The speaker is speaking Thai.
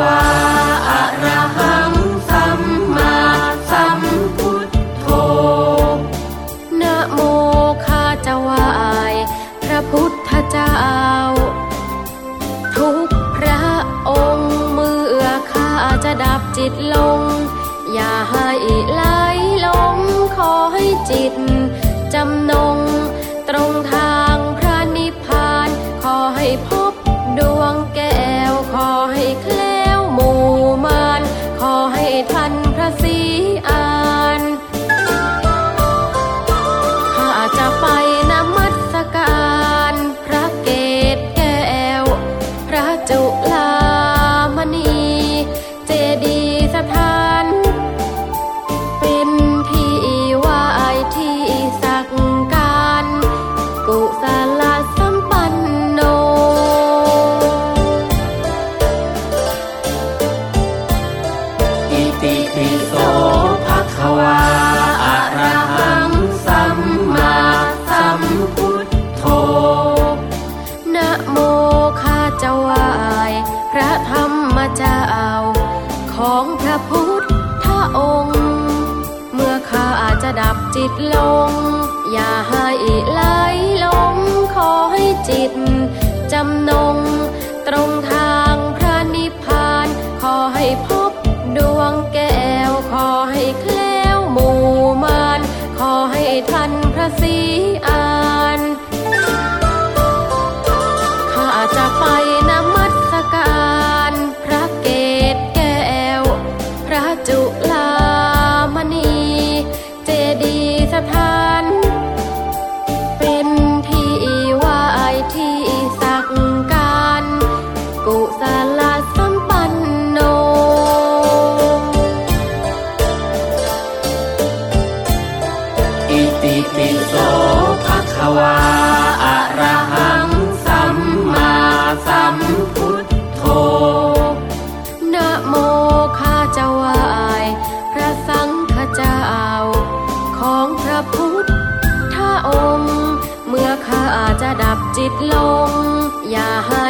ภะคะวาอะระหังสัมมาสัมพุทโธนะโมข้าจะไหวายพระพุทธเจ้า ทุกพระองค์เมื่อข้าจะดับจิตลง อย่าให้ไหลลงขอให้จิตจำนงตรงทาง ทัน ติปิโสภะคะวาอะระหังสัมมาสัมพุทโธนะโมข้าจะไหวายพระธรรมเจ้าของพระพุทธองค์ เมื่อข้าจะดับจิตลง อย่าให้ไหลลงขอให้จิตจำนง ตรงทางพระนิพพานขอให้พ จิตลงอย่าห้